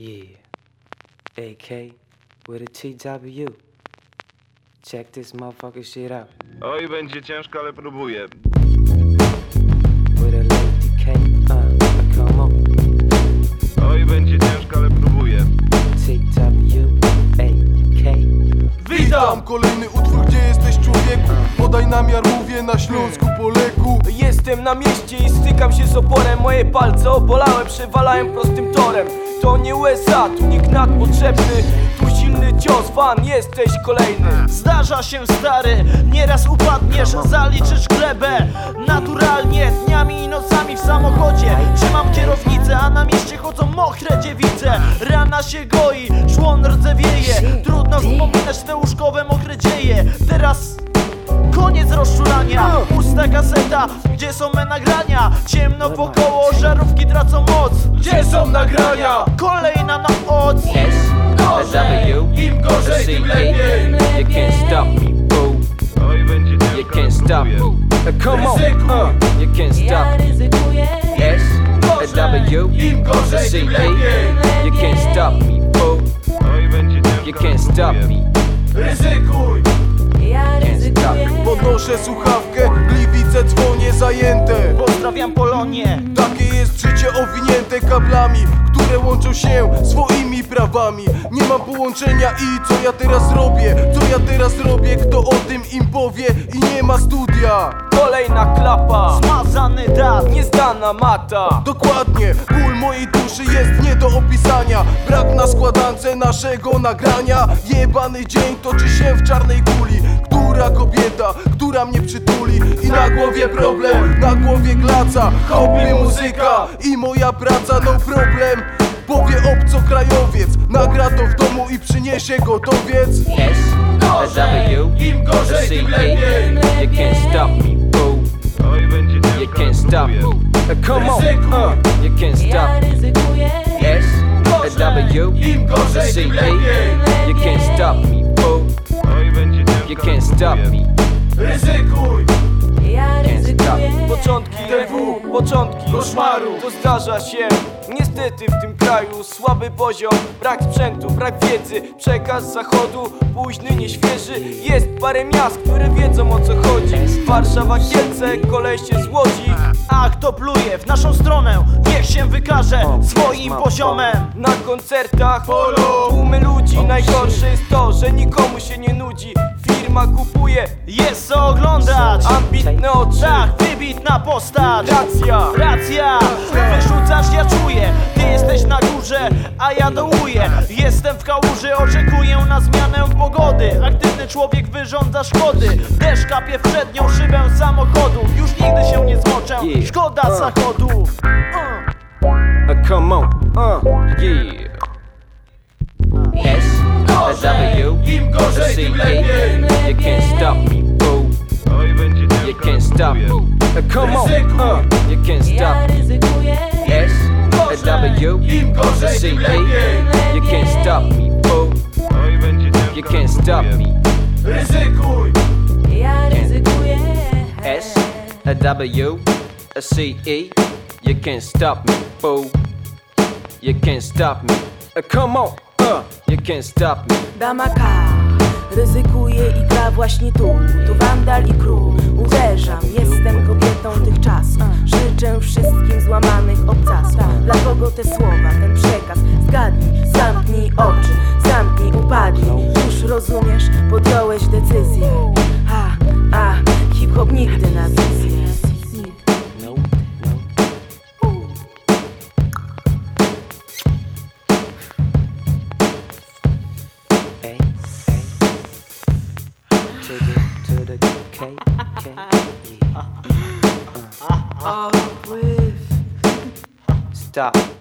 Yeah. AK with a TW. Check this motherfucker shit out. Oj, będzie ciężko, ale próbuję. With a lady K. Uh, come on. Oj, będzie ciężko, ale próbuję. TW. AK. Witam! Kolejny utwór, gdzie jesteś człowieku? Podaj namiar, mówię na Śląsku, Poleku Jestem na mieście i stykam się z oporem Moje palce obolałem, przewalałem prostym torem To nie USA, tu nikt nadpotrzebny. Tu silny cios, fan, jesteś kolejny. Zdarza się stary, nieraz upadniesz, zaliczysz glebę. Naturalnie, dniami i nocami w samochodzie. Trzymam kierownicę, a na mieście chodzą mokre dziewice. Rana się goi, szłon rdzewieje. Trudno wspominać te łóżkowe mokre dzieje. Teraz koniec rozczulania. Pusta kaseta, gdzie są me nagrania? Ciemno wokoło, żarówki tracą moc Gdzie są nagrania? Kolejna na. A W. Im gorzej, tym lepiej You can't stop me, boo. Będzie You can't stop me. come on. Uh, you can't stop me. ryzykuję S. A W. Im gorzej, tym lepiej You can't stop me, boo. Będzie You can't stop me. Ryzykuj Ja ryzykuję Podnoszę słuchawkę, się swoimi prawami. Nie mam połączenia i co ja teraz robię? Co ja teraz robię? Kto o tym im powie? I nie ma studia. Kolejna klapa. Zmazany dat Niezdana mata. Dokładnie, ból mojej duszy jest nie do opisania. Brak na składance naszego nagrania. Jebany dzień toczy się w czarnej kuli. Która kobieta, która mnie przytuli? I na głowie problem, na głowie glaca. Hobby muzyka i moja praca no problem Powie obcokrajowiec, nagra to w domu i przyniesie gotowiec S. A W. Im gorzej, tym lepiej You can't stop me, boo. You can't stop me. come on. Uh, you can't stop me. ryzykuję S. A W. Im gorzej, tym lepiej You can't stop me, boo. You can't stop me. Ryzykuj Ja ryzykuję Początki DW, początki koszmaru. To zdarza się. Niestety w tym kraju Słaby poziom, brak sprzętu, brak wiedzy Przekaz zachodu, późny, nieświeży. Jest parę miast, które wiedzą o co chodzi. Warszawa, Kielce, koleście z Łodzi Ach, to pluje w naszą stronę Niech się wykaże swoim poziomem. Na koncertach tłumy ludzi. Najgorsze jest to, że nikomu się nie nudzi Firma kupuje, Jest co oglądać ambitne oczy Tak, wybitna postać. Racja Racja, wyrzucasz, ja czuję. Ty jesteś na górze, a ja dołuję. Jestem w kałuży, oczekuję na zmianę pogody. Aktywny człowiek wyrządza szkody. Deszcz kapie w przednią szybę samochodu. Już nigdy się nie zmoczę, szkoda zachodu. Uh. Uh, come on. Uh, yeah. Stop me, boo. You can't stop me. Uh, come on. Uh, you can't stop me. S. A W. Gorzej, C. A. You can't stop me, boo. You can't stop me. S. A W. A C. E. You can't stop me, boo. You can't stop me. Uh, come on. Uh, you can't stop me. Ryzykuje i gra właśnie tu Tu wandal i król. Uderzam, jestem kobietą tych czasów. Życzę wszystkim złamanych obcasów Dla kogo te słowa, K, K, yeah. Uh. Stop.